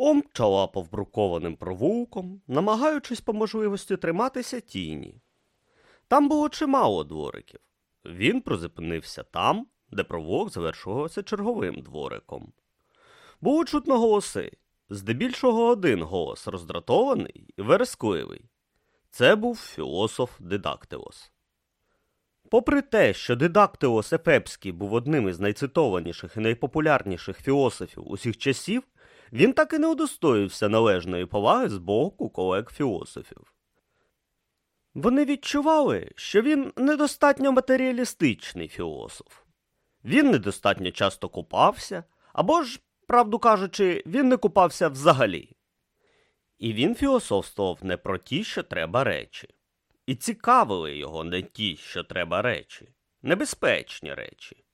Ом чалапав брукованим провулком, намагаючись по можливості триматися тіні. Там було чимало двориків. Він призупинився там, де провулок завершувався черговим двориком. Було чутно голоси, здебільшого один голос роздратований і верескливий. Це був філософ Дидактилос. Попри те, що Дидактилос Ефепський був одним із найцитованіших і найпопулярніших філософів усіх часів, він так і не удостоївся належної поваги з боку колег філософів. Вони відчували, що він недостатньо матеріалістичний філософ. Він недостатньо часто купався, або ж, правду кажучи, він не купався взагалі. І він філософствував не про ті, що треба речі. І цікавили його не ті, що треба речі, небезпечні речі.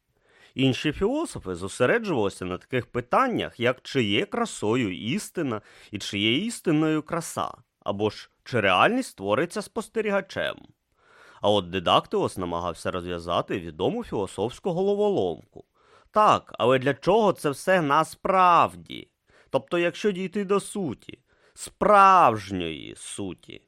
Інші філософи зосереджувалися на таких питаннях, як чи є красою істина і чи є істинною краса, або ж чи реальність створиться спостерігачем. А от Дидактилос намагався розв'язати відому філософську головоломку. Так, але для чого це все насправді? Тобто, якщо дійти до суті, справжньої суті.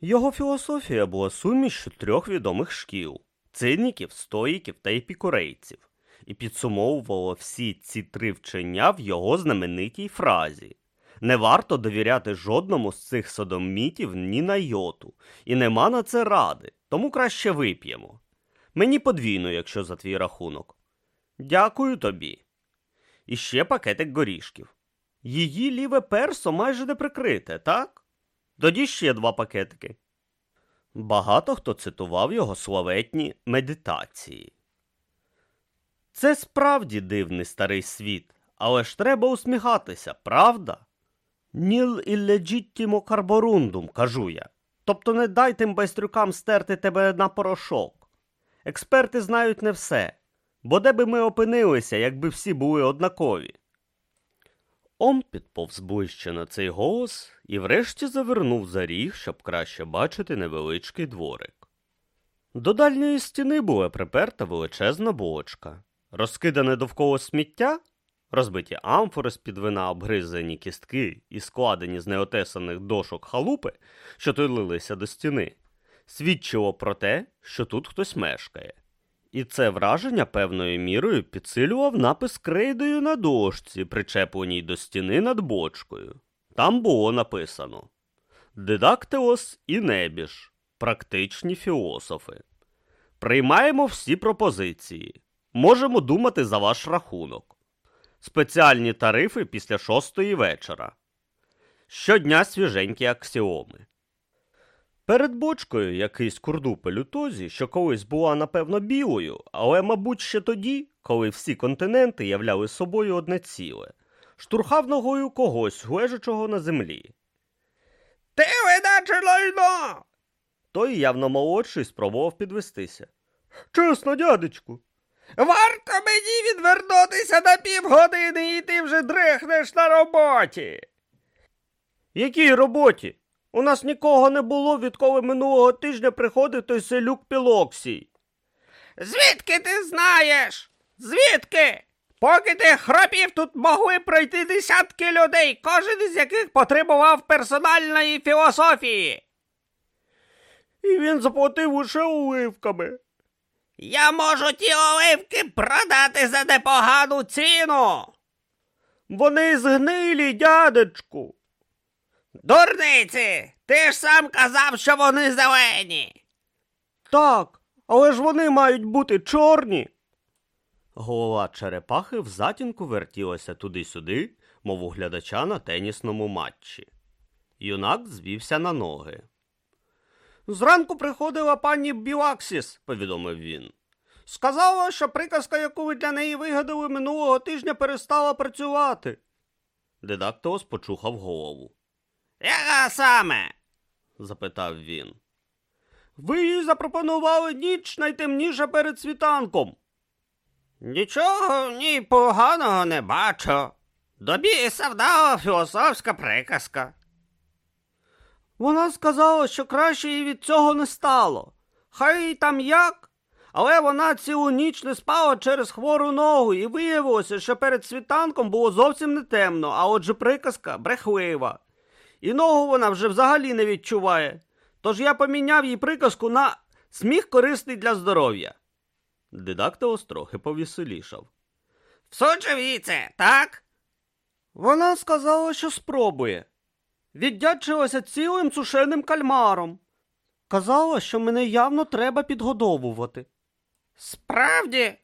Його філософія була сумішю трьох відомих шкіл циніків, стоїків та епікурейців, і підсумовувало всі ці три вчення в його знаменитій фразі. Не варто довіряти жодному з цих содомітів ні на йоту, і нема на це ради, тому краще вип'ємо. Мені подвійно, якщо за твій рахунок. Дякую тобі. І ще пакетик горішків. Її ліве персо майже не прикрите, так? Тоді ще два пакетики. Багато хто цитував його славетні медитації. Це справді дивний старий світ, але ж треба усміхатися, правда? Ніл ілледжіттімо карборундум, кажу я. Тобто не дай тим байстрюкам стерти тебе на порошок. Експерти знають не все, бо де би ми опинилися, якби всі були однакові. Ом підповз ближче на цей голос і врешті завернув за ріг, щоб краще бачити невеличкий дворик. До дальньої стіни була приперта величезна бочка, розкидане довкола сміття, розбиті амфори з під вина, обгризані кістки і складені з неотесаних дошок халупи, що тулилися до стіни, свідчило про те, що тут хтось мешкає. І це враження певною мірою підсилював напис крейдою на дошці, причепленій до стіни над бочкою. Там було написано Дидактеос і небіж. Практичні філософи. Приймаємо всі пропозиції. Можемо думати за ваш рахунок. Спеціальні тарифи після шостої вечора. Щодня свіженькі аксіоми. Перед бочкою якийсь курдупель у тозі, що колись була, напевно, білою, але, мабуть, ще тоді, коли всі континенти являли собою одне ціле, штурхав ногою когось, лежачого на землі. Ти видаче лайно! Той явно молодший спробував підвестися. Чесно, дядечку. Варто мені відвернутися на півгодини і ти вже дрехнеш на роботі. Якій роботі? У нас нікого не було, відколи минулого тижня приходив той селюк Пілоксій. Звідки ти знаєш? Звідки? Поки ти хропів, тут могли пройти десятки людей, кожен із яких потребував персональної філософії. І він заплатив лише уливками. Я можу ті оливки продати за непогану ціну. Вони згнилі, дядечку. Дурниці, ти ж сам казав, що вони зелені. Так, але ж вони мають бути чорні. Голова черепахи в затінку вертілася туди-сюди, мов у глядача на тенісному матчі. Юнак звівся на ноги. Зранку приходила пані Білаксіс, повідомив він. Сказала, що приказка, яку ви для неї вигадали минулого тижня, перестала працювати. Дедактос почухав голову. Яка саме? запитав він. Ви їй запропонували ніч найтемніша перед світанком. Нічого ні поганого не бачу. До біса вдала філософська приказка. Вона сказала, що краще їй від цього не стало. Хай там як, Але вона цілу ніч не спала через хвору ногу, і виявилося, що перед світанком було зовсім не темно, а отже приказка брехлива. І ногу вона вже взагалі не відчуває. Тож я поміняв їй приказку на сміх корисний для здоров'я. Дидактилос трохи повеселішав. Всочевіце, так? Вона сказала, що спробує. Віддячилася цілим сушеним кальмаром. Казала, що мене явно треба підгодовувати. Справді,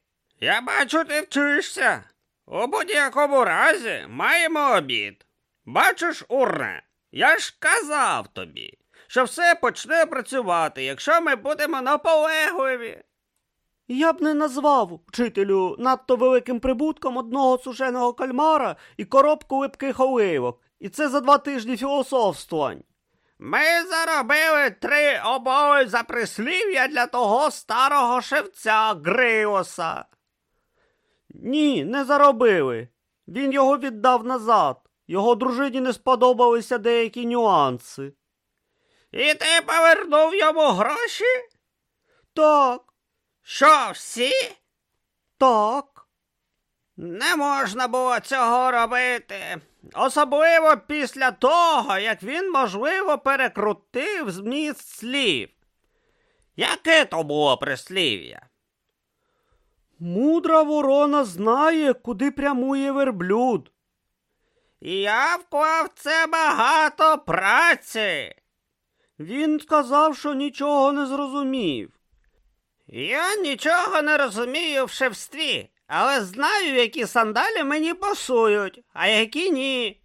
я бачу, ти вчишся. У будь-якому разі маємо обід. Бачиш, урне, я ж казав тобі, що все почне працювати, якщо ми будемо наполегливі. Я б не назвав вчителю надто великим прибутком одного сушеного кальмара і коробку липких оливок. І це за два тижні філософствувань. Ми заробили три обови за прислів'я для того старого шевця Гриоса. Ні, не заробили. Він його віддав назад. Його дружині не сподобалися деякі нюанси. І ти повернув йому гроші? Так. Що, всі? Так. Не можна було цього робити. Особливо після того, як він, можливо, перекрутив зміст слів. Яке то було прислів'я? Мудра ворона знає, куди прямує верблюд. Я вклав це багато праці. Він сказав, що нічого не зрозумів. Я нічого не розумію в шефстві, але знаю, які сандалі мені пасують, а які ні.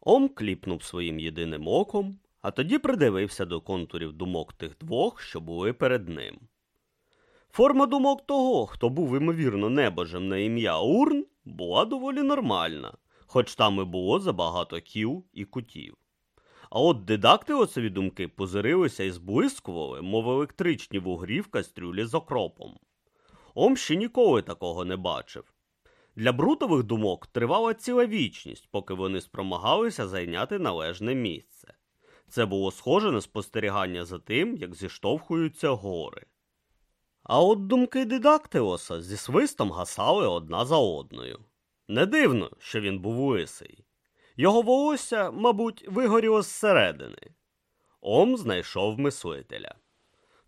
Ом кліпнув своїм єдиним оком, а тоді придивився до контурів думок тих двох, що були перед ним. Форма думок того, хто був ймовірно небожем на ім'я Урн, була доволі нормальна, хоч там і було забагато ків і кутів. А от дидактилосові думки позирилися і зблискували, мов електричні вугрі в кастрюлі з окропом. Ом ще ніколи такого не бачив. Для брутових думок тривала ціла вічність, поки вони спромагалися зайняти належне місце. Це було схоже на спостерігання за тим, як зіштовхуються гори. А от думки дидактилоса зі свистом гасали одна за одною. Не дивно, що він був лисий. Його волосся, мабуть, вигоріло зсередини. Ом знайшов мислителя.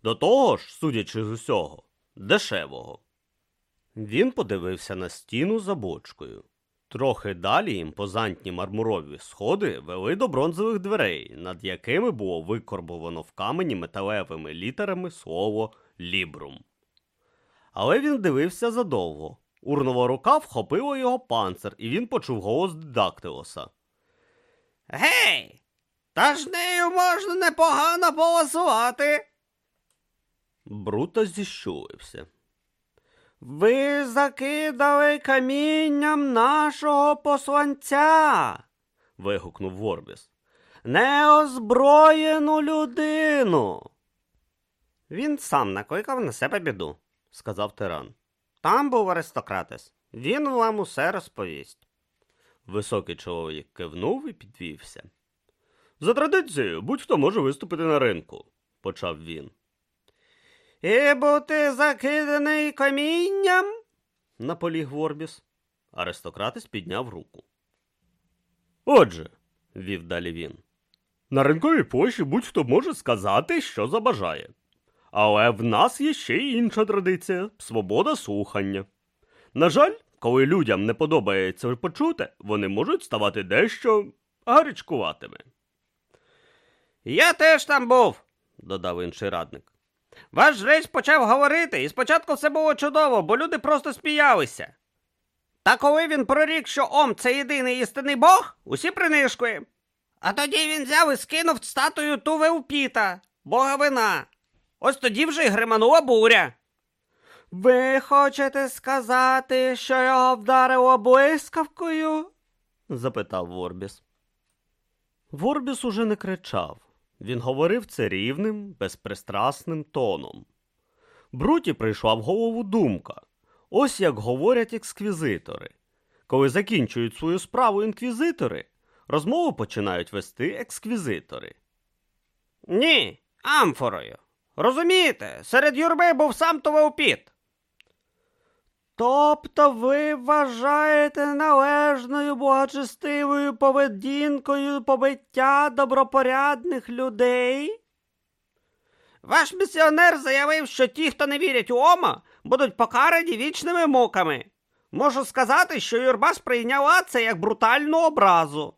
До того ж, судячи з усього, дешевого. Він подивився на стіну за бочкою. Трохи далі імпозантні мармурові сходи вели до бронзових дверей, над якими було викорбовано в камені металевими літерами слово лібрум. Але він дивився задовго. Урнова рука вхопила його панцир, і він почув голос дидактилоса. Гей! Та ж нею можна непогано полосувати. Брута зіщулився. Ви закидали камінням нашого посланця. вигукнув Ворбіс. Неозброєну людину. Він сам накликав на себе біду, сказав тиран. Там був аристократес. Він вам усе розповість. Високий чоловік кивнув і підвівся. За традицією, будь-хто може виступити на ринку, почав він. І бути закиданий камінням? наполіг Ворбіс. Аристократис підняв руку. Отже, вів далі він. На ринковій площі будь-хто може сказати, що забажає. Але в нас є ще й інша традиція свобода слухання. На жаль, коли людям не подобається почути, вони можуть ставати дещо гарячкуватими. Я теж там був, додав інший радник. Ваш жрець почав говорити, і спочатку все було чудово, бо люди просто сміялися. Та коли він прорік, що Ом це єдиний істинний Бог, усі принишкує. А тоді він взяв і скинув статую Туве Упіта, бога вина. Ось тоді вже й гриманула буря. Ви хочете сказати, що його вдарило блискавкою? запитав Ворбіс. Ворбіс уже не кричав. Він говорив це рівним, безпристрасним тоном. Бруті прийшла в голову думка. Ось як говорять ексквізитори. Коли закінчують свою справу інквізитори, розмову починають вести ексквізитори. Ні, амфорою. Розумієте, серед юрби був сам Товеопіт. Тобто ви вважаєте належною благочестивою поведінкою побиття добропорядних людей? Ваш місіонер заявив, що ті, хто не вірять у Ома, будуть покарані вічними муками. Можу сказати, що юрба сприйняла це як брутальну образу.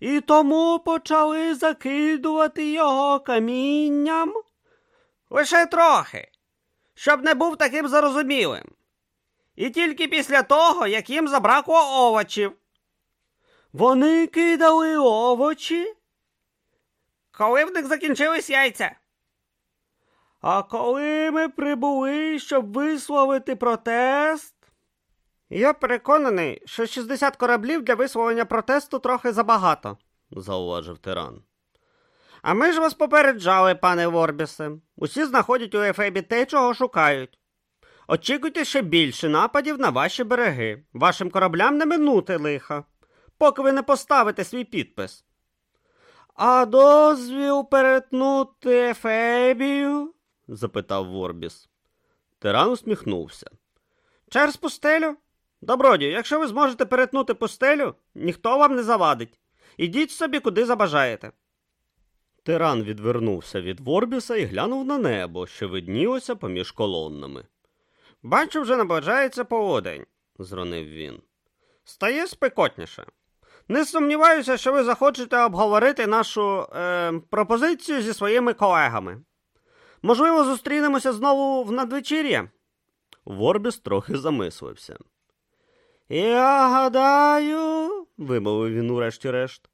І тому почали закидувати його камінням? Лише трохи, щоб не був таким зарозумілим. І тільки після того, як їм забракло овочів. Вони кидали овочі? Коли в них закінчились яйця. А коли ми прибули, щоб висловити протест. Я переконаний, що 60 кораблів для висловлення протесту трохи забагато, зауважив тиран. А ми ж вас попереджали, пане Ворбісе. Усі знаходять у Ефебі те, чого шукають. Очікуйте ще більше нападів на ваші береги. Вашим кораблям не минути лиха, поки ви не поставите свій підпис. А дозвіл перетнути Ефебію? запитав Ворбіс. Тиран усміхнувся. Через пустелю? Добродію, якщо ви зможете перетнути пустелю, ніхто вам не завадить. Ідіть собі, куди забажаєте. Тиран відвернувся від Ворбіса і глянув на небо, що виднілося поміж колоннами. Бачу, вже наближається полудень, зронив він. Стає спекотніше. Не сумніваюся, що ви захочете обговорити нашу е, пропозицію зі своїми колегами. Можливо, зустрінемося знову в надвечір'я? Ворбіс трохи замислився. Я гадаю, вимовив він урешті-решт,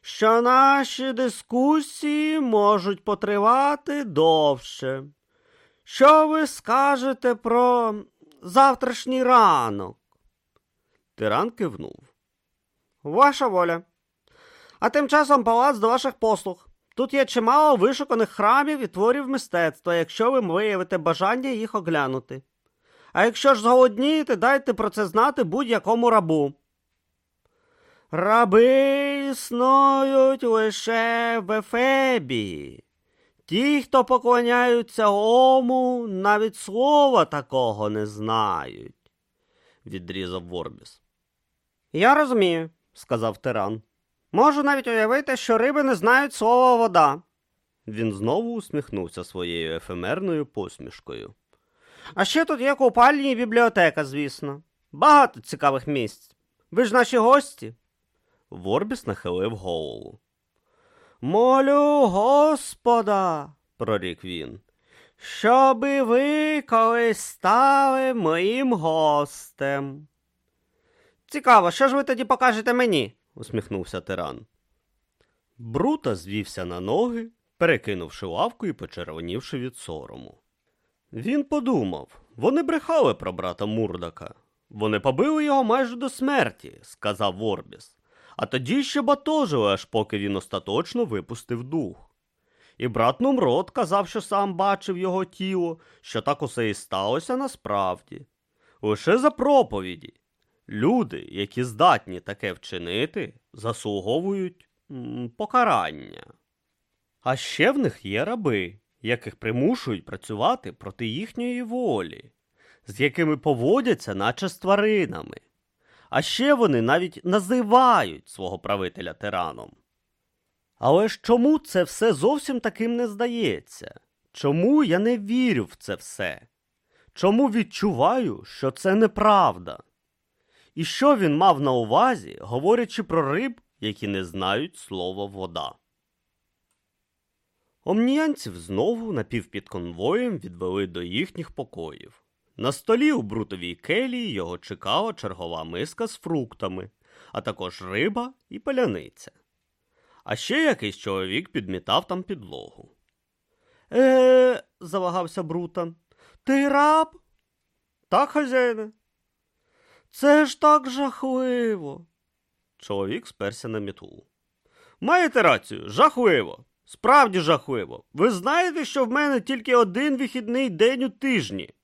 що наші дискусії можуть потривати довше. Що ви скажете про завтрашній ранок? Тиран кивнув. Ваша воля. А тим часом палац до ваших послуг. Тут є чимало вишуканих храмів і творів мистецтва, якщо ви виявите бажання їх оглянути. А якщо ж зголоднієте, дайте про це знати будь-якому рабу. Раби існують лише в Ефебії. Ті, хто поклоняються Ому, навіть слова такого не знають, відрізав Ворбіс. Я розумію, сказав тиран. Можу навіть уявити, що риби не знають слова вода. Він знову усміхнувся своєю ефемерною посмішкою. А ще тут є купальні і бібліотека, звісно. Багато цікавих місць. Ви ж наші гості. Ворбіс нахилив голову. Молю Господа, прорік він, щоби ви колись стали моїм гостем. Цікаво, що ж ви тоді покажете мені? усміхнувся тиран. Брута звівся на ноги, перекинувши лавку і почервонівши від сорому. Він подумав вони брехали про брата Мурдака. Вони побили його майже до смерті, сказав Ворбіс, а тоді ще батожили, аж поки він остаточно випустив дух. І брат Нумрод казав, що сам бачив його тіло, що так усе і сталося насправді. Лише за проповіді. Люди, які здатні таке вчинити, заслуговують покарання. А ще в них є раби, яких примушують працювати проти їхньої волі, з якими поводяться, наче з тваринами. А ще вони навіть називають свого правителя тираном. Але ж чому це все зовсім таким не здається? Чому я не вірю в це все? Чому відчуваю, що це неправда? І що він мав на увазі, говорячи про риб, які не знають слова вода? Омніянців знову напівпід конвоєм відвели до їхніх покоїв. На столі у брутовій келії його чекала чергова миска з фруктами, а також риба і паляниця. А ще якийсь чоловік підмітав там підлогу. Е, завагався Брута. Ти раб? Так, хазяїне. Це ж так жахливо. Чоловік сперся на мітлу. Маєте рацію, жахливо. Справді жахливо. Ви знаєте, що в мене тільки один вихідний день у тижні.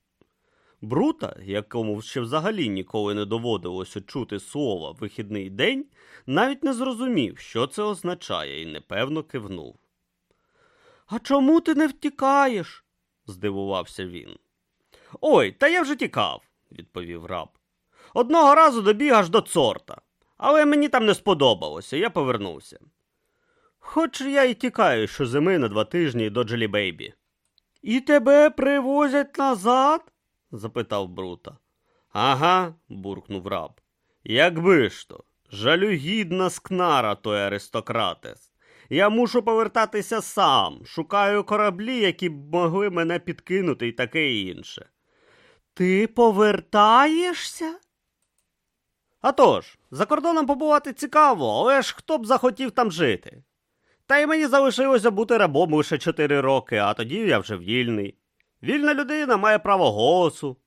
Брута, якому ще взагалі ніколи не доводилося чути слова вихідний день, навіть не зрозумів, що це означає, і непевно кивнув. А чому ти не втікаєш? здивувався він. Ой, та я вже тікав, відповів раб. Одного разу добіг аж до цорта, але мені там не сподобалося, я повернувся. Хоч я й тікаю щозими на два тижні до Джелібейбі. І тебе привозять назад? Запитав Брута. Ага, буркнув раб. Якби ж то, жалюгідна скнара той аристократес. Я мушу повертатися сам, шукаю кораблі, які б могли мене підкинути і таке інше. Ти повертаєшся? А тож, за кордоном побувати цікаво, але ж хто б захотів там жити? Та й мені залишилося бути рабом лише чотири роки, а тоді я вже вільний. Вільна людина має право голосу,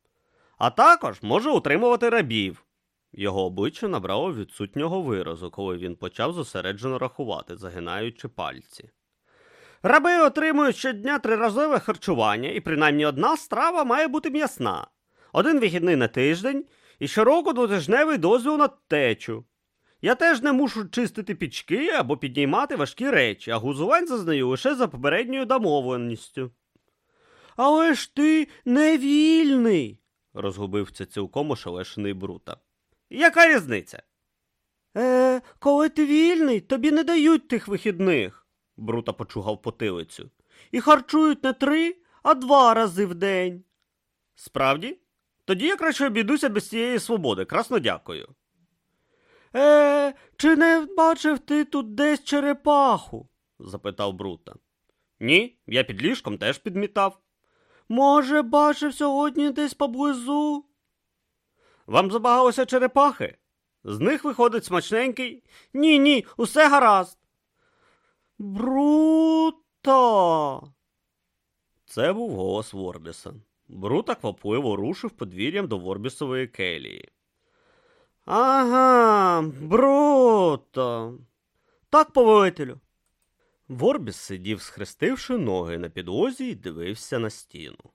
а також може утримувати рабів. Його обличчя набрало відсутнього виразу, коли він почав зосереджено рахувати, загинаючи пальці. Раби отримують щодня триразове харчування, і принаймні одна страва має бути м'ясна, один вихідний на тиждень і щороку двотижневий дозвіл на течу. Я теж не мушу чистити пічки або піднімати важкі речі, а гузувань зазнаю лише за попередньою домовленістю. Але ж ти не вільний, розгубився цілком ошелешений Брута. Яка різниця? Е, коли ти вільний, тобі не дають тих вихідних, Брута почугав потилицю. І харчують не три, а два рази в день. Справді? Тоді я краще обійдуся без цієї свободи. Красно дякую. Е, чи не бачив ти тут десь черепаху? запитав Брута. Ні, я під ліжком теж підмітав. Може, бачив сьогодні десь поблизу? Вам забагалося черепахи? З них виходить смачненький. Ні, ні, усе гаразд. Бруто. Це був голос Ворбіса. Брута квапливо рушив подвір'ям до Ворбісової келії. Ага, Бруто. Так, повелителю. Ворбіс сидів, схрестивши ноги на підлозі і дивився на стіну.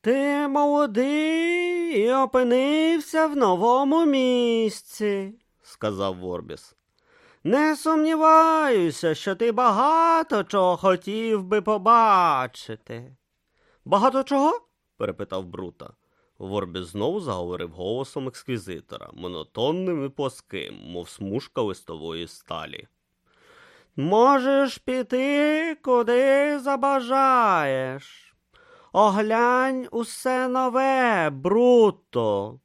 Ти молодий і опинився в новому місці, сказав Ворбіс. Не сумніваюся, що ти багато чого хотів би побачити. Багато чого? перепитав Брута. Ворбіс знову заговорив голосом ексквізитора, монотонним і плоским, мов смужка листової сталі. Можеш піти, куди забажаєш. Оглянь усе нове, Бруто.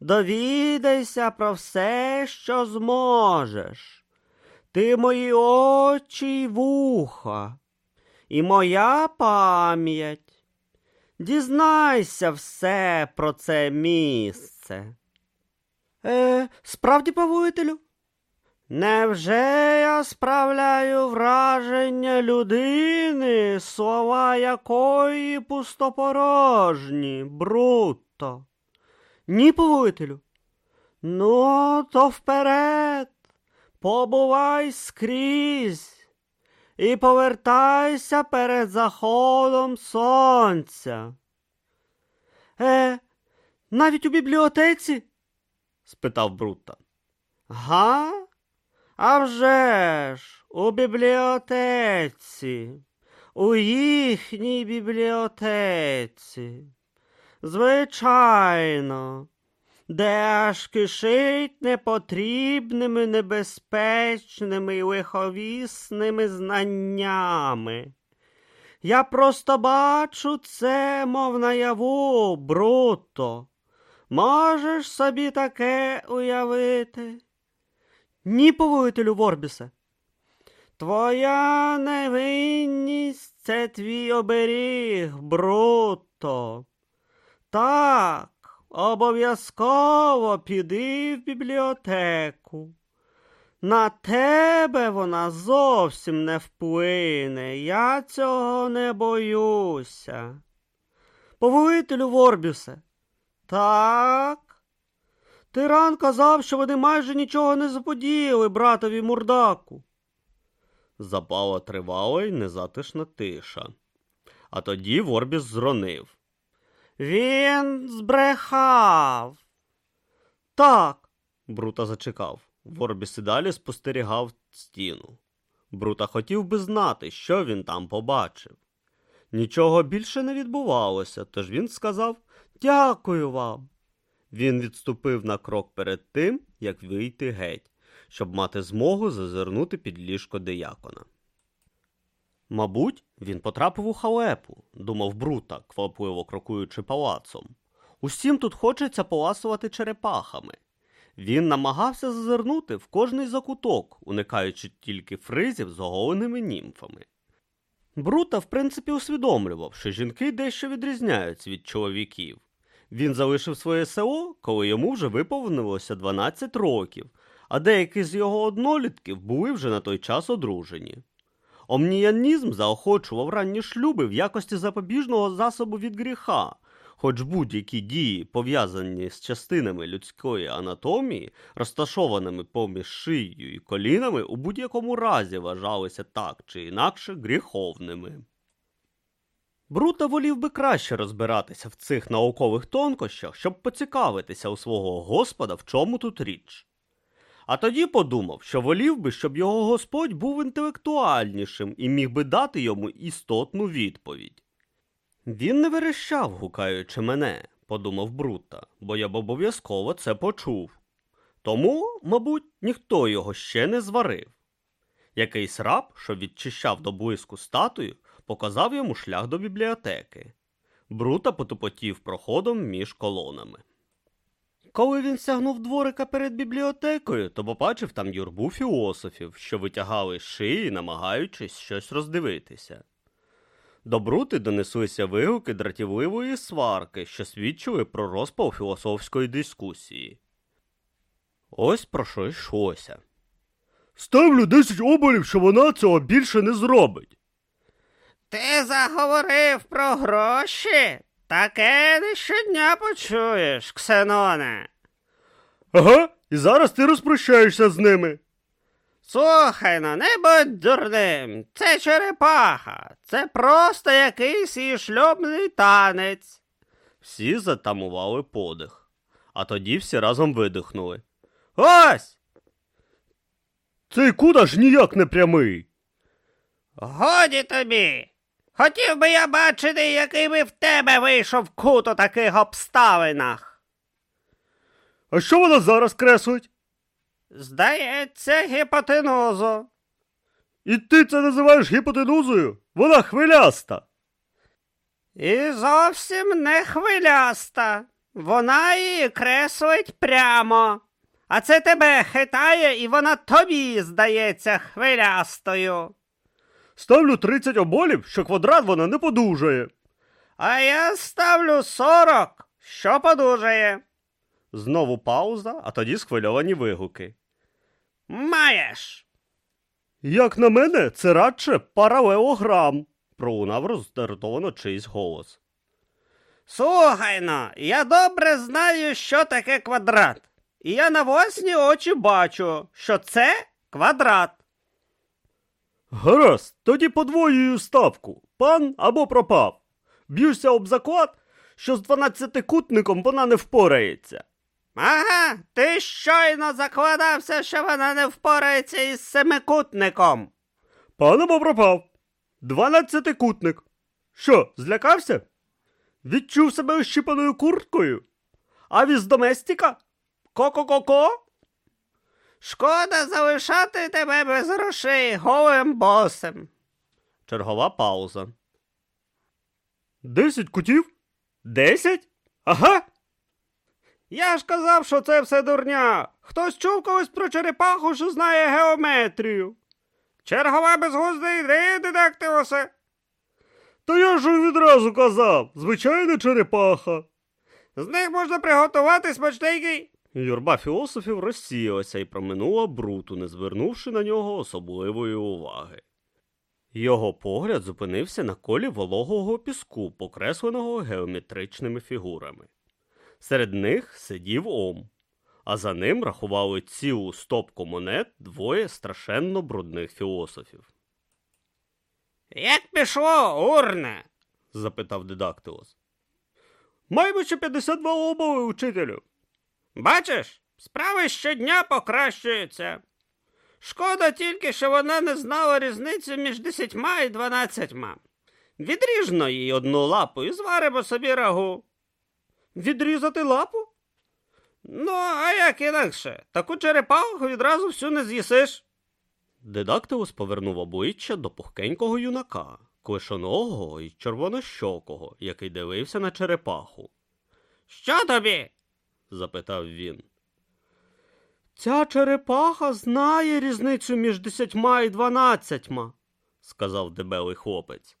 Довідайся про все, що зможеш. Ти мої очі й вуха, і моя пам'ять. Дізнайся все про це місце. Е, справді, повелителю? Невже я справляю враження людини, слова якої пустопорожні, бруто? Ні, повелителю. Ну, то вперед, побувай скрізь і повертайся перед заходом сонця. Е, навіть у бібліотеці? спитав Брута. Га? А вже ж, у бібліотеці, у їхній бібліотеці. Звичайно, де аж кишить непотрібними, небезпечними і лиховісними знаннями. Я просто бачу це, мов наяву, бруто. Можеш собі таке уявити? Ні, повелителю Ворбісе. Твоя невинність це твій оберіг, бруто. Так, обов'язково піди в бібліотеку. На тебе вона зовсім не вплине, я цього не боюся. Повелителю Ворбісе, так. Тиран казав, що вони майже нічого не заподіяли братові мурдаку. Запала тривала й незатишна тиша. А тоді Ворбіс зронив. Він збрехав. Так, Брута зачекав. Ворбіс і далі спостерігав стіну. Брута хотів би знати, що він там побачив. Нічого більше не відбувалося, тож він сказав Дякую вам. Він відступив на крок перед тим, як вийти геть, щоб мати змогу зазирнути під ліжко диякона. Мабуть, він потрапив у халепу, думав Брута, квапливо крокуючи палацом. Усім тут хочеться поласувати черепахами. Він намагався зазирнути в кожний закуток, уникаючи тільки фризів з оголеними німфами. Брута, в принципі, усвідомлював, що жінки дещо відрізняються від чоловіків. Він залишив своє село, коли йому вже виповнилося 12 років, а деякі з його однолітків були вже на той час одружені. Омніянізм заохочував ранні шлюби в якості запобіжного засобу від гріха, хоч будь-які дії, пов'язані з частинами людської анатомії, розташованими поміж шиєю і колінами, у будь-якому разі вважалися так чи інакше гріховними. Брута волів би краще розбиратися в цих наукових тонкощах, щоб поцікавитися у свого господа, в чому тут річ. А тоді подумав, що волів би, щоб його господь був інтелектуальнішим і міг би дати йому істотну відповідь. Він не верещав, гукаючи мене, подумав Брута, бо я б обов'язково це почув. Тому, мабуть, ніхто його ще не зварив. Якийсь раб, що відчищав до блиску статую, показав йому шлях до бібліотеки. Брута потупотів проходом між колонами. Коли він сягнув дворика перед бібліотекою, то побачив там юрбу філософів, що витягали шиї, намагаючись щось роздивитися. До Брути донеслися вигуки дратівливої сварки, що свідчили про розпал філософської дискусії. Ось про що йшлося. Ставлю 10 оболів, що вона цього більше не зробить. Ти заговорив про гроші? Таке не щодня почуєш, Ксеноне. Ага, і зараз ти розпрощаєшся з ними. Слухай ну, не будь дурним. Це черепаха. Це просто якийсь її шлюбний танець. Всі затамували подих, а тоді всі разом видихнули. Ось! Цей куда ж ніяк не прямий. Годі тобі. Хотів би я бачити, який би в тебе вийшов кут у таких обставинах. А що вона зараз креслить? Здається, гіпотенузу. І ти це називаєш гіпотенузою? Вона хвиляста. І зовсім не хвиляста. Вона її креслить прямо. А це тебе хитає, і вона тобі здається хвилястою. Ставлю 30 оболів, що квадрат вона не подужає. А я ставлю сорок, що подужає. Знову пауза, а тоді схвильовані вигуки. Маєш. Як на мене, це радше паралелограм, пролунав роздратовано чийсь голос. Слухай но, я добре знаю, що таке квадрат. І я на власні очі бачу, що це квадрат. Гаразд, тоді подвоюю ставку. Пан або пропав. Б'юся об заклад, що з дванадцятикутником вона не впорається. Ага, ти щойно закладався, що вона не впорається із семикутником. Пан або пропав. Дванадцятикутник. Що, злякався? Відчув себе ощіпаною курткою? Авіс доместіка? Ко-ко-ко-ко? Шкода залишати тебе без грошей голим босем. Чергова пауза. Десять кутів? Десять? Ага. Я ж казав, що це все дурня. Хтось чув колись про черепаху, що знає геометрію. Чергова безглузда ідея, дедактивосе. Та я ж відразу казав, звичайна черепаха. З них можна приготувати смачненький. Юрба філософів розсіялася і проминула бруту, не звернувши на нього особливої уваги. Його погляд зупинився на колі вологого піску, покресленого геометричними фігурами. Серед них сидів Ом, а за ним рахували цілу стопку монет двоє страшенно брудних філософів. Як пішло, урне? запитав Дедактилос. Маємо ще 52 обови, учителю. Бачиш, справи щодня покращуються. Шкода тільки, що вона не знала різницю між десятьма і дванадцятьма. Відріжно їй одну лапу і зваримо собі рагу. Відрізати лапу? Ну, а як інакше? Таку черепаху відразу всю не з'їсиш. Дидактилус повернув обличчя до пухкенького юнака, клишоногого і червонощокого, який дивився на черепаху. Що тобі? Запитав він. Ця черепаха знає різницю між десятьма і дванадцятьма, сказав дебелий хлопець.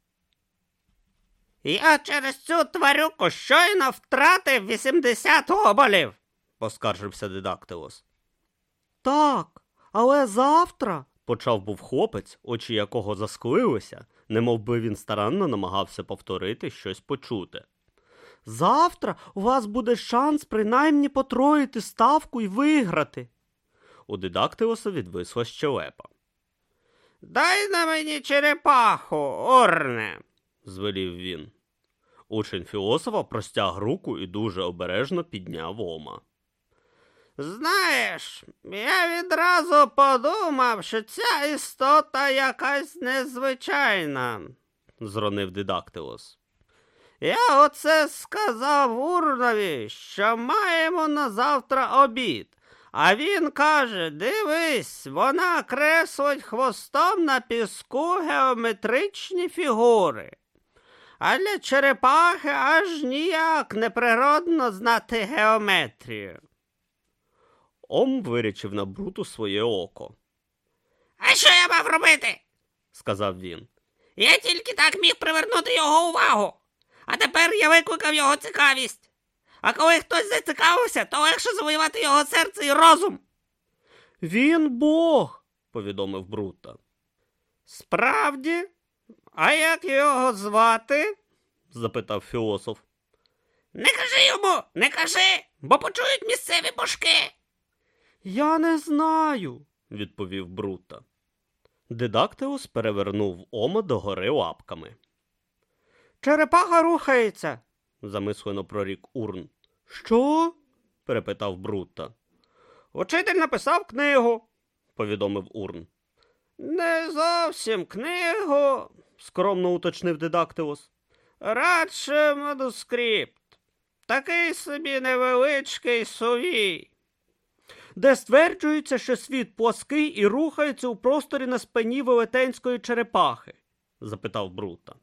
Я через цю тварюку щойно втратив 80 оболів. поскаржився дидактилос. Так, але завтра, почав був хлопець, очі якого засклилися, немов би він старанно намагався повторити щось почуте. Завтра у вас буде шанс принаймні потроїти ставку і виграти. У дидактилоса відвисла щелепа. Дай на мені черепаху, Орне. звелів він. Учень філософа простяг руку і дуже обережно підняв ома. Знаєш, я відразу подумав, що ця істота якась незвичайна. зронив дидактилос. Я оце сказав Урнові, що маємо на завтра обід. А він каже: дивись, вона креслить хвостом на піску геометричні фігури. А для черепахи аж ніяк неприродно знати геометрію. Ом вирічив на бруту своє око, А що я мав робити? сказав він. Я тільки так міг привернути його увагу. А тепер я викликав його цікавість. А коли хтось зацікавився, то легше завоювати його серце і розум. Він Бог, повідомив Брута. Справді? А як його звати? запитав філософ. Не кажи йому, не кажи, бо почують місцеві бошки. Я не знаю, відповів Брута. Дидактеус перевернув ома догори лапками. Черепаха рухається. замислено прорік Урн. Що? перепитав Брута. Учитель написав книгу. повідомив Урн. Не зовсім книгу, скромно уточнив Дидактеус. радше манускрипт. Такий собі невеличкий сувій. де стверджується, що світ плоский і рухається у просторі на спині велетенської черепахи? запитав Брута.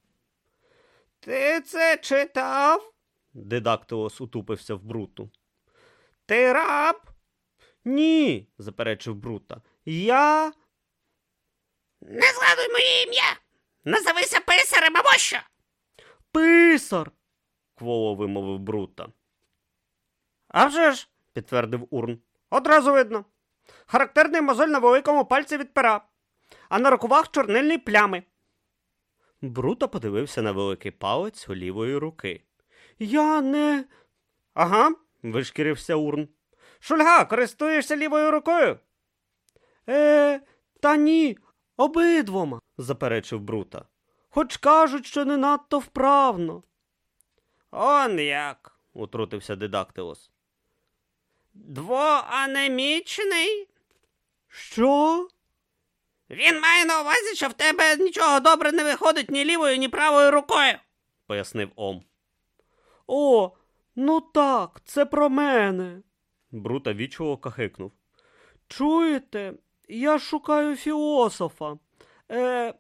Ти це читав? Дидактилос утупився в Бруту. Ти раб? Ні, заперечив Брута. Я. Не згадуй моє ім'я. Називися писарем або що. Писар. кволо вимовив Брута. А вже ж, підтвердив Урн. одразу видно. Характерний мозоль на великому пальці від пера, а на рукавах чорнильні плями. Брута подивився на великий палець лівої руки. Я не. Ага, вишкірився Урн. шульга, користуєшся лівою рукою? Е, та ні, обидвома, заперечив Брута. Хоч кажуть, що не надто вправно. Он як. утрутився Дидактилос. Двоанемічний? Що? Він має на увазі, що в тебе нічого добре не виходить ні лівою, ні правою рукою. пояснив Ом. О, ну так, це про мене. Брута вічого кахикнув. Чуєте, я шукаю філософа, е,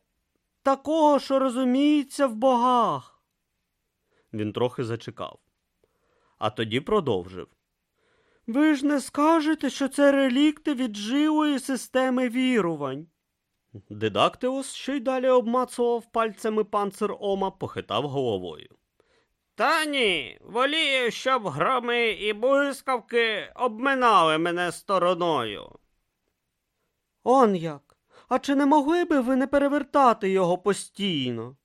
такого, що розуміється в богах. Він трохи зачекав, а тоді продовжив. Ви ж не скажете, що це релікти віджилої системи вірувань. Дидактеус, що й далі обмацував пальцями панцир Ома, похитав головою. Та ні, волію, щоб громи і блискавки обминали мене стороною. Он як? А чи не могли би ви не перевертати його постійно?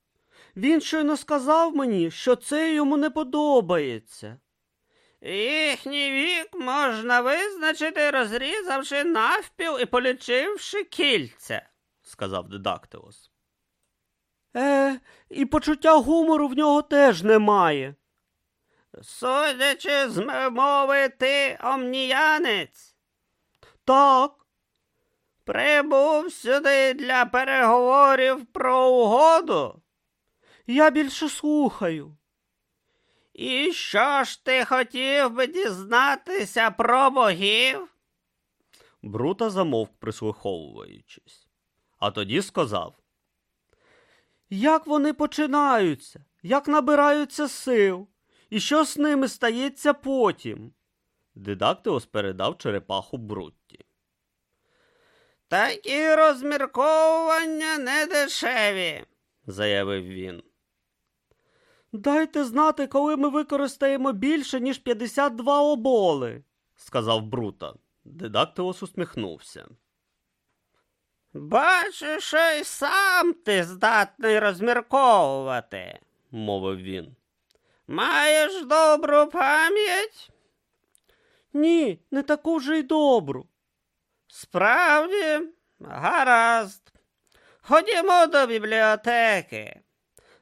Він щойно сказав мені, що це йому не подобається. Їхній вік можна визначити, розрізавши навпіл і полічивши кільця. Сказав Дидактилос. Е, і почуття гумору в нього теж немає. Судячи з мови, ти омніянець. Так. Прибув сюди для переговорів про угоду. Я більше слухаю. І що ж ти хотів би дізнатися про богів? Брута замовк, прислуховуючись. А тоді сказав: Як вони починаються, як набираються сил, і що з ними стається потім? Дидактилос передав черепаху Брутті. Такі розмірковування не дешеві. заявив він. Дайте знати, коли ми використаємо більше, ніж 52 оболи, сказав Брута. Дидактилос усміхнувся. Що й сам ти здатний розмірковувати. мовив він. Маєш добру пам'ять? Ні, не таку вже й добру. Справді, гаразд. Ходімо до бібліотеки.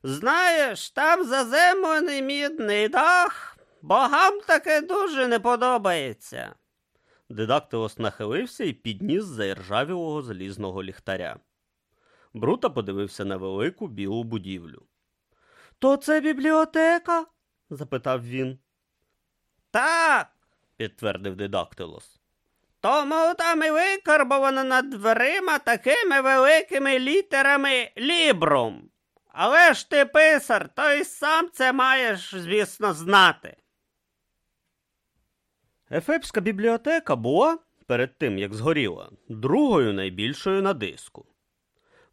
Знаєш, там заземлений мідний дах, богам таке дуже не подобається. Дидактилос нахилився і підніс заіржавілого залізного ліхтаря. Брута подивився на велику білу будівлю. То це бібліотека? запитав він. Так, підтвердив дидактилос. тому там і викарбовано над дверима такими великими літерами лібрум. Але ж ти писар, то й сам це маєш, звісно, знати. Ефепська бібліотека була, перед тим як згоріла, другою найбільшою на диску.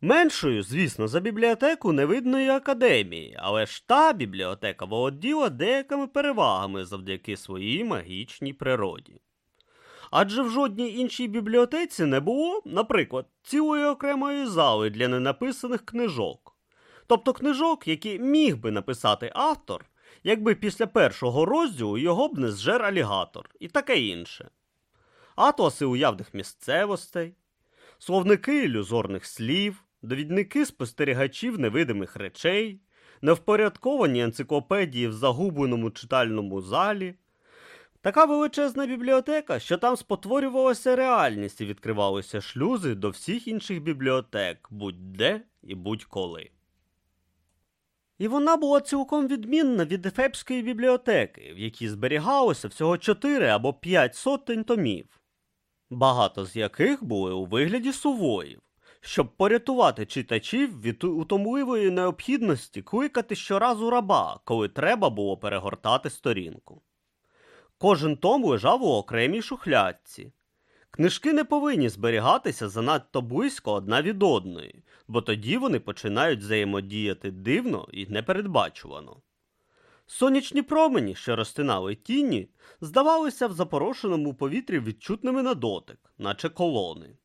Меншою, звісно, за бібліотеку невидної академії, але ж та бібліотека володіла деякими перевагами завдяки своїй магічній природі. Адже в жодній іншій бібліотеці не було, наприклад, цілої окремої зали для ненаписаних книжок. Тобто книжок, які міг би написати автор, якби після першого розділу його б не зжер алігатор і таке інше. Атласи уявних місцевостей, словники ілюзорних слів, довідники спостерігачів невидимих речей, невпорядковані енциклопедії в загубленому читальному залі. Така величезна бібліотека, що там спотворювалася реальність і відкривалися шлюзи до всіх інших бібліотек, будь-де і будь-коли. І вона була цілком відмінна від Ефепської бібліотеки, в якій зберігалося всього 4 або 5 сотень томів, багато з яких були у вигляді сувоїв, щоб порятувати читачів від утомливої необхідності кликати щоразу раба, коли треба було перегортати сторінку. Кожен том лежав у окремій шухлядці. Книжки не повинні зберігатися занадто близько одна від одної, бо тоді вони починають взаємодіяти дивно і непередбачувано. Сонячні промені, що розтинали тіні, здавалися в запорошеному повітрі відчутними на дотик, наче колони.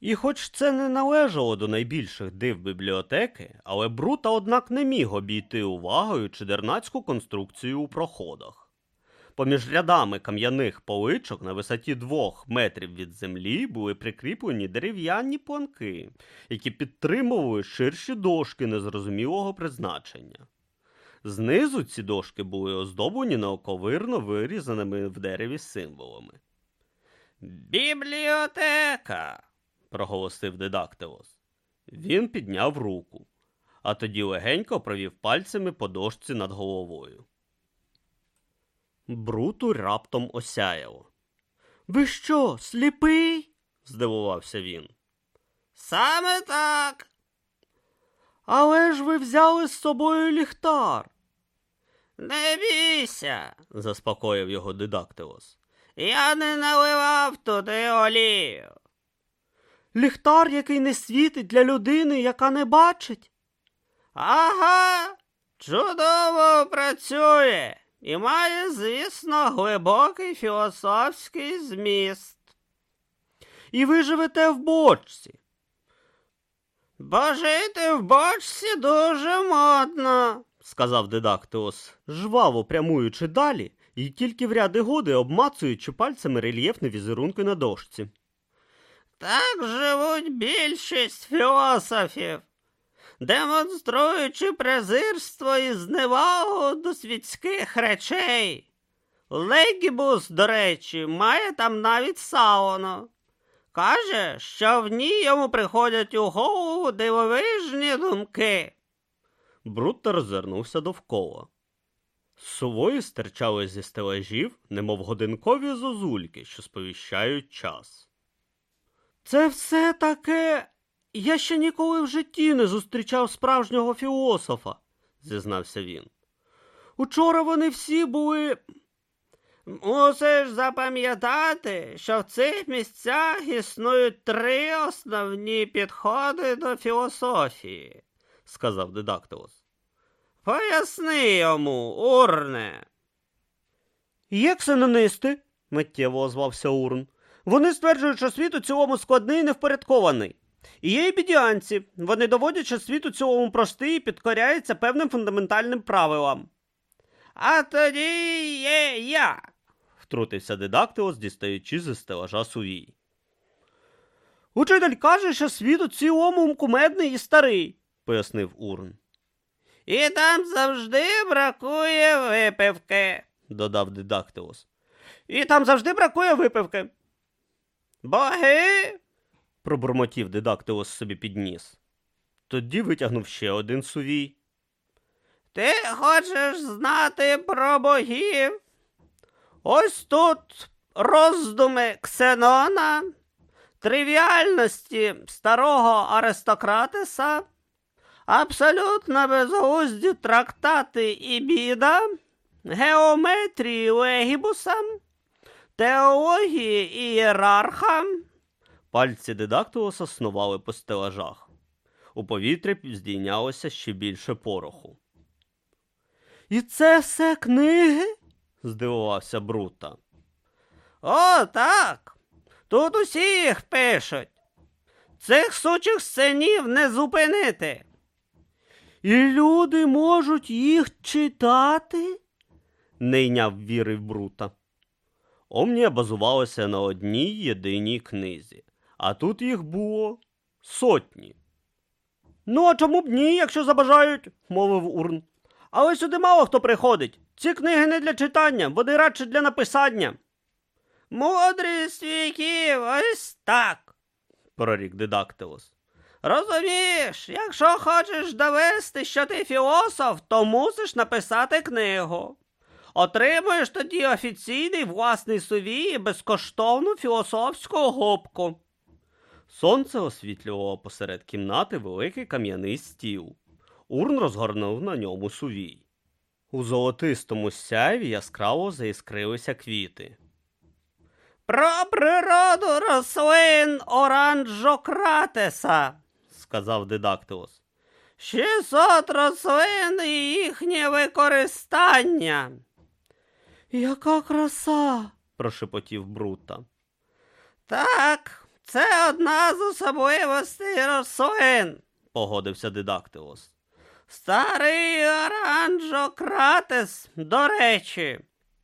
І хоч це не належало до найбільших див бібліотеки, але Брута, однак, не міг обійти увагою чудернацьку конструкцію у проходах. Поміж рядами кам'яних поличок на висоті двох метрів від землі були прикріплені дерев'яні планки, які підтримували ширші дошки незрозумілого призначення. Знизу ці дошки були оздоблені науковирно вирізаними в дереві символами. Бібліотека. проголосив дидактилос. Він підняв руку, а тоді легенько провів пальцями по дошці над головою. Бруту раптом осяяло. Ви що, сліпий? здивувався він. Саме так. Але ж ви взяли з собою ліхтар, Не бійся. заспокоїв його дидактилос. Я не наливав туди олію. Ліхтар, який не світить для людини, яка не бачить. Ага, чудово працює і має, звісно, глибокий філософський зміст. І ви живете в бочці. Бо жити в бочці дуже модно. сказав дидактилос, жваво прямуючи далі і тільки в ряди годи обмацуючи пальцями рельєфні візерунки на дошці. Так живуть більшість філософів, демонструючи презирство і зневагу до світських речей. Легібус, до речі, має там навіть сауну. Каже, що в ній йому приходять у голову дивовижні думки. Брутто роззирнувся довкола. Сувої стирчали зі стелажів, немов годинкові зозульки, що сповіщають час. Це все таке. Я ще ніколи в житті не зустрічав справжнього філософа, зізнався він. Учора вони всі були. Мусиш запам'ятати, що в цих місцях існують три основні підходи до філософії, сказав дидактилос. Поясни йому, урне. Є ксенонисти, миттєво озвався Урн. Вони стверджують, що світ у цілому складний і невпорядкований. І є і бідіанці. Вони доводять, що світ у цілому простий і підкоряється певним фундаментальним правилам. А тоді є я. втрутився дидактилос, дістаючи зі стелажа сувій. Учитель каже, що світ у цілому кумедний і старий, пояснив Урн. І там завжди бракує випивки. додав дидактилос. І там завжди бракує випивки. Боги. Пробурмотів дидактилос собі підніс. Тоді витягнув ще один сувій. Ти хочеш знати про богів? Ось тут роздуми Ксенона, тривіальності старого аристократиса, абсолютно безглузді трактати Ібіда, геометрії Легібуса, теології ієрарха. Пальці дидактилоса снували по стелажах. У повітрі здійнялося ще більше пороху. І це все книги? здивувався Брута. О, так. Тут усі їх пишуть. Цих сучих синів не зупинити. І люди можуть їх читати? не йняв віри в Брута. Омнія базувалася на одній єдиній книзі, а тут їх було сотні. Ну, а чому б ні, якщо забажають, мовив Урн. Але сюди мало хто приходить. Ці книги не для читання, вони радше для написання. Мудрість віків, ось так. прорік дидактилос. Розумієш, якщо хочеш довести, що ти філософ, то мусиш написати книгу. Отримуєш тоді офіційний власний сувій і безкоштовну філософську губку. Сонце освітлювало посеред кімнати великий кам'яний стіл. Урн розгорнув на ньому сувій. У золотистому сяйві яскраво заіскрилися квіти. Про природу рослин оранжократеса, сказав дидактилос. 600 рослин і їхнє використання. Яка краса. прошепотів Брута. Так, це одна з особливостей рослин, погодився дидактилос. Старий оранжократес, до речі,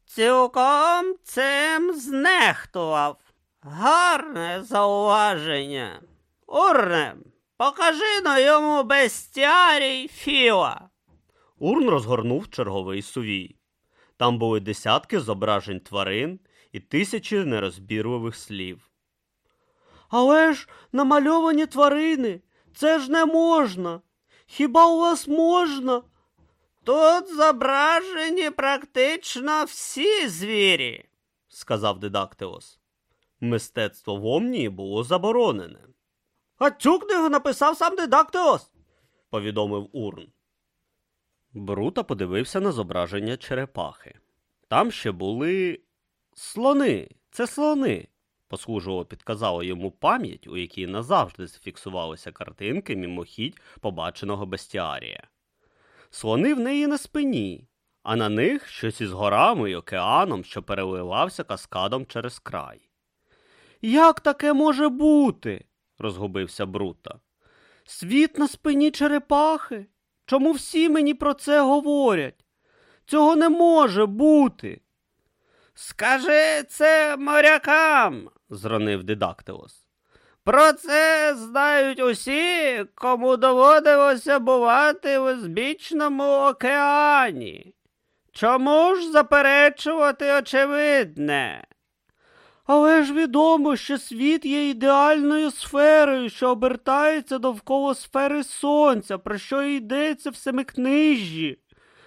цілком цим знехтував. Гарне зауваження. Урне, покажи на йому бестіарій Філа. Урн розгорнув черговий сувій. Там були десятки зображень тварин і тисячі нерозбірливих слів. Але ж намальовані тварини, це ж не можна. Хіба у вас можна? Тут зображені практично всі звірі, сказав дидактилос. Мистецтво в Омнії було заборонене. А цю книгу написав сам дидактилос, повідомив Урн. Брута подивився на зображення черепахи. Там ще були слони. Це слони. Послужливо підказала йому пам'ять, у якій назавжди зафіксувалися картинки мімохідь побаченого бестіарія. Слони в неї на спині, а на них щось із горами й океаном, що переливався каскадом через край. Як таке може бути? розгубився Брута. Світ на спині черепахи? Чому всі мені про це говорять? Цього не може бути. Скажи це морякам, зронив дидактилос. Про це знають усі, кому доводилося бувати в узбічному океані. Чому ж заперечувати очевидне? Але ж відомо, що світ є ідеальною сферою, що обертається довкола сфери сонця, про що йдеться в семикнижжі,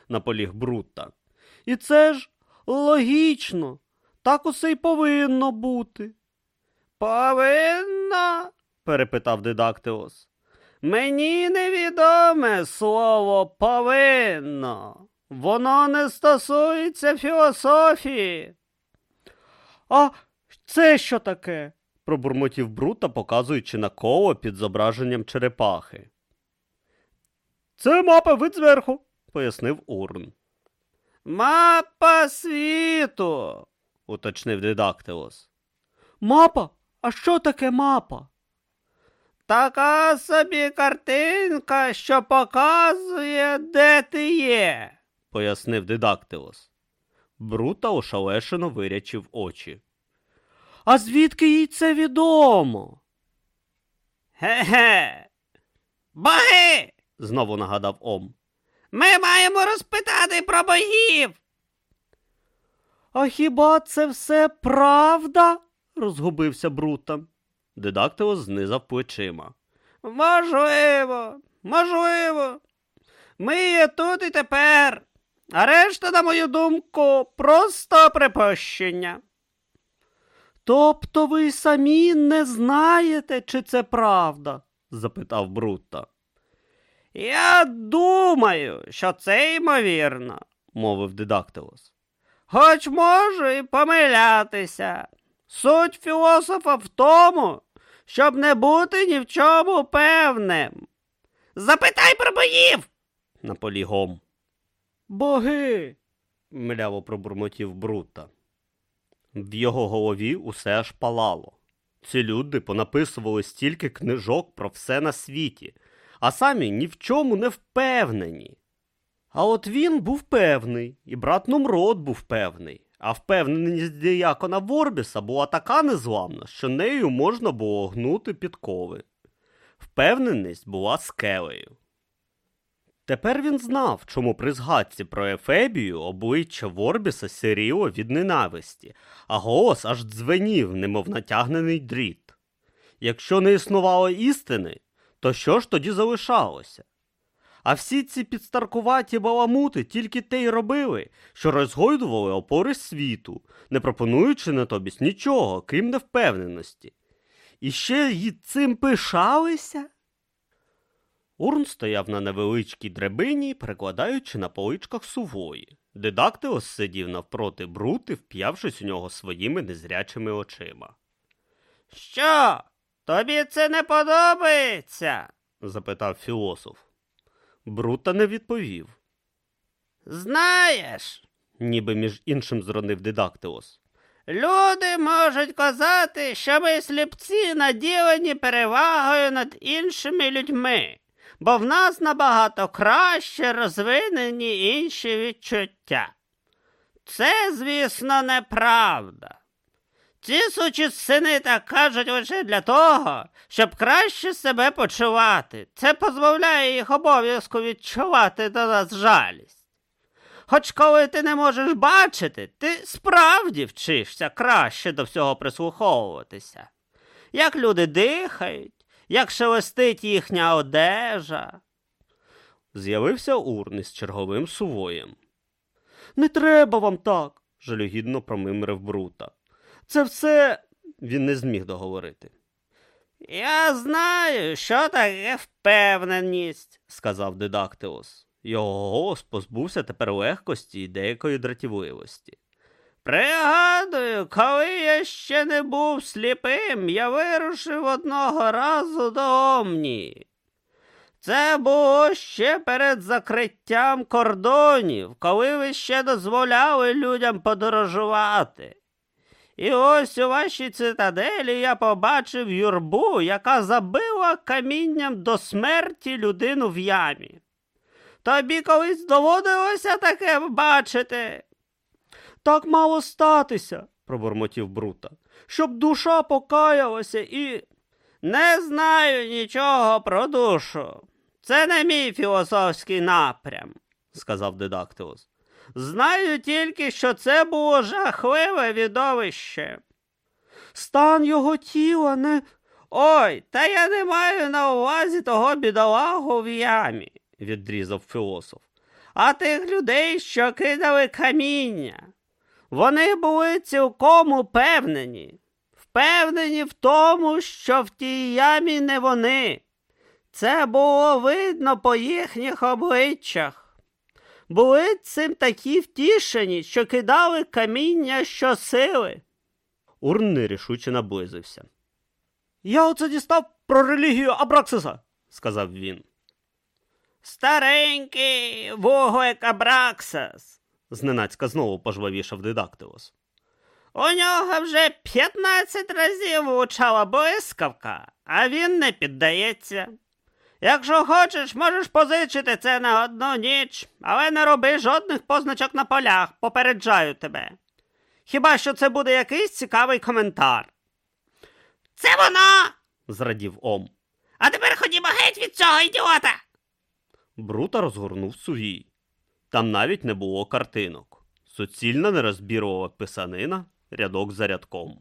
наполіг Брутта. І це ж логічно, так усе й повинно бути. Повинно? перепитав Дидактилос. Мені невідоме слово повинно. Воно не стосується філософії. А це що таке? пробурмотів Брута, показуючи на коло під зображенням черепахи. Це мапа вид зверху, пояснив Урн. Мапа світу. уточнив Дидактилос. Мапа? А що таке мапа? Така собі картинка, що показує, де ти є. пояснив Дидактилос. Брута ошалешено вирячив очі. А звідки їй це відомо? Ге-ге. Боги! знову нагадав Ом. Ми маємо розпитати про богів. А хіба це все правда? розгубився Брута. Дидактилос знизав плечима. Можливо, можливо. Ми є тут і тепер. А решта, на мою думку, просто припущення. Тобто ви самі не знаєте, чи це правда? запитав Брутта. Я думаю, що це ймовірно, мовив Дидактилос. хоч можу і помилятися. Суть філософа в тому, щоб не бути ні в чому певним. Запитай про боїв. наполіг Ом. Боги. мляво пробурмотів Брута. В його голові усе аж палало. Ці люди понаписували стільки книжок про все на світі, а самі ні в чому не впевнені. А от він був певний, і брат Нумрод був певний, а впевненість діякона Ворбіса була така незламна, що нею можна було гнути підкови. Впевненість була скелею. Тепер він знав, чому при згадці про Ефебію обличчя Ворбіса сиріло від ненависті, а голос аж дзвенів, немов натягнений дріт. Якщо не існувало істини, то що ж тоді залишалося? А всі ці підстаркуваті баламути тільки те й робили, що розгойдували опори світу, не пропонуючи натомість нічого, крім невпевненості. І ще й цим пишалися? Урн стояв на невеличкій драбині, перекладаючи на поличках сувої. Дидактилос сидів навпроти брути, вп'явшись у нього своїми незрячими очима. Що? Тобі це не подобається? запитав філософ. Брута не відповів, Знаєш, ніби між іншим зронив Дидактилос. люди можуть казати, що ми сліпці наділені перевагою над іншими людьми, бо в нас набагато краще розвинені інші відчуття. Це, звісно, неправда. Ці сучі сини так кажуть лише для того, щоб краще себе почувати. Це позбавляє їх обов'язку відчувати до нас жалість. Хоч коли ти не можеш бачити, ти справді вчишся краще до всього прислуховуватися. Як люди дихають, як шелестить їхня одежа. З'явився урн із черговим сувоєм. Не треба вам так, жалюгідно промимрив Брута. Це все. Він не зміг договорити. Я знаю, що таке впевненість. сказав Дидактилос. Його голос позбувся тепер легкості і деякої дратівливості. Пригадую, коли я ще не був сліпим, я вирушив одного разу до Омні. Це було ще перед закриттям кордонів, коли ви ще дозволяли людям подорожувати. І ось у вашій цитаделі я побачив юрбу, яка забила камінням до смерті людину в ямі. Тобі колись доводилося таке бачити? Так мало статися, пробурмотів Брута, щоб душа покаялася і. Не знаю нічого про душу. Це не мій філософський напрям, сказав Дидактилос. Знаю тільки, що це було жахливе відовище. Стан його тіла не. Ой, та я не маю на увазі того бідолагу в ямі, відрізав філософ. а тих людей, що кидали каміння. Вони були цілком упевнені, впевнені в тому, що в тій ямі не вони. Це було видно по їхніх обличчях. Були цим такі втішені, що кидали каміння щосили. Урн нерішуче наблизився. Я оце дістав про релігію Абраксиса, сказав він. Старенький вуглик Абраксас. Зненацька знову пожвавішав дидактилос. У нього вже 15 разів влучала блискавка, а він не піддається. Якщо хочеш, можеш позичити це на одну ніч, але не роби жодних позначок на полях, попереджаю тебе. Хіба що це буде якийсь цікавий коментар. Це вона. зрадів Ом. А тепер ходімо геть від цього ідіота. Брута розгорнув сувій. Там навіть не було картинок. Суцільна нерозбірова писанина, рядок за рядком,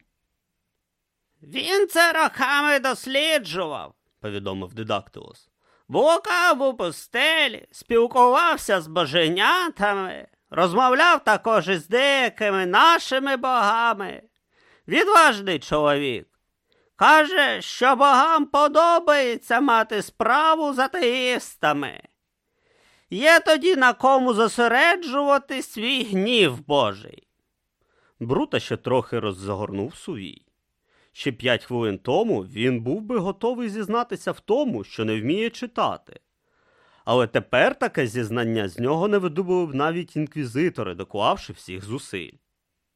Він це роками досліджував. Повідомив дидактилос. Блукав у пустелі, спілкувався з боженятами, розмовляв також із деякими нашими богами. Відважний чоловік. Каже, що богам подобається мати справу з атеїстами. Є тоді на кому зосереджувати свій гнів Божий. Брута ще трохи роззагорнув сувій. Ще п'ять хвилин тому він був би готовий зізнатися в тому, що не вміє читати. Але тепер таке зізнання з нього не видобули б навіть інквізитори, доклавши всіх зусиль.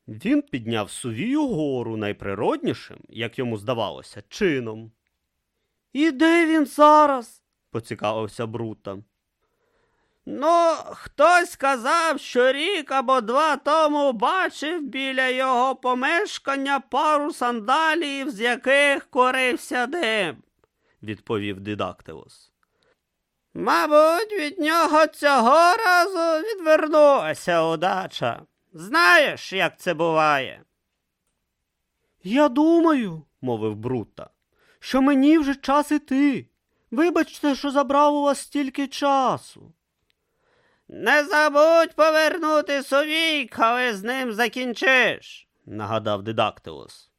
Він підняв сувію гору найприроднішим, як йому здавалося, чином. І де він зараз? поцікавився Брута. Ну, хтось сказав, що рік або два тому бачив біля його помешкання пару сандалів, з яких корився дим, відповів дидактилос. Мабуть, від нього цього разу відвернулася удача. Знаєш, як це буває? Я думаю, мовив Брута, що мені вже час іти. Вибачте, що забрав у вас стільки часу. Не забудь повернути сувій, коли з ним закінчиш, нагадав дидактилос.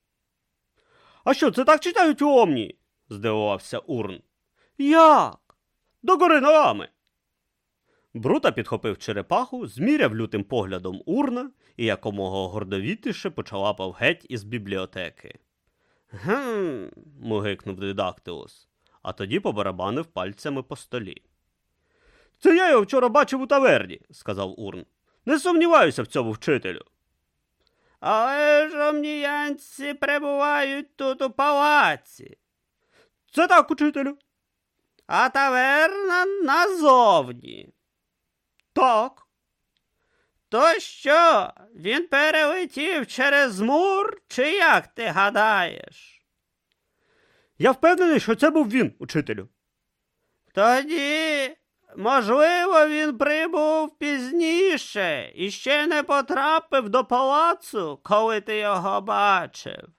А що, це так читають у Омні? здивувався Урн. Як? Догори ногами. Брута підхопив черепаху, зміряв лютим поглядом урна і якомога гордовітіше почалапав геть із бібліотеки. Гм. мугикнув дидактилос, а тоді побарабанив пальцями по столі. Це я його вчора бачив у таверні, сказав Урн. Не сумніваюся в цьому вчителю. Але ж омніянці перебувають тут у палаці, Це так, учителю. а таверна назовні. Так. То що, він перелетів через мур, чи як ти гадаєш? Я впевнений, що це був він, учителю. Тоді, можливо, він прибув пізніше і ще не потрапив до палацу, коли ти його бачив.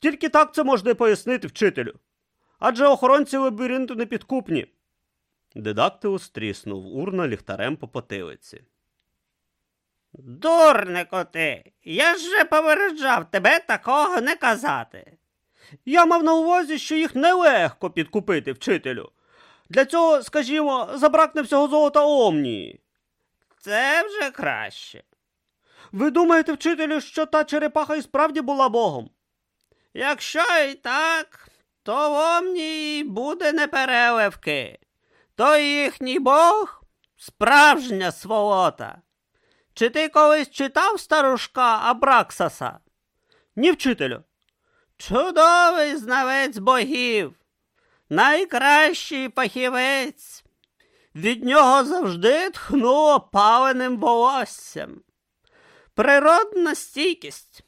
Тільки так це можна пояснити вчителю. Адже охоронці лабіринту не підкупні. Дидактилус тріснув урна ліхтарем по потилиці. Дурнику ти, я ж вже попереджав тебе такого не казати. Я мав на увазі, що їх нелегко підкупити, вчителю. Для цього, скажімо, забракне всього золота Омнії. Це вже краще. Ви думаєте, вчителю, що та черепаха і справді була богом? Якщо і так, то в Омнії буде непереливки. То їхній бог справжня сволота. Чи ти колись читав старушка Абраксаса? Ні, вчителю. Чудовий знавець богів, найкращий пахівець. Від нього завжди тхнуло паленим волоссям. Природна стійкість.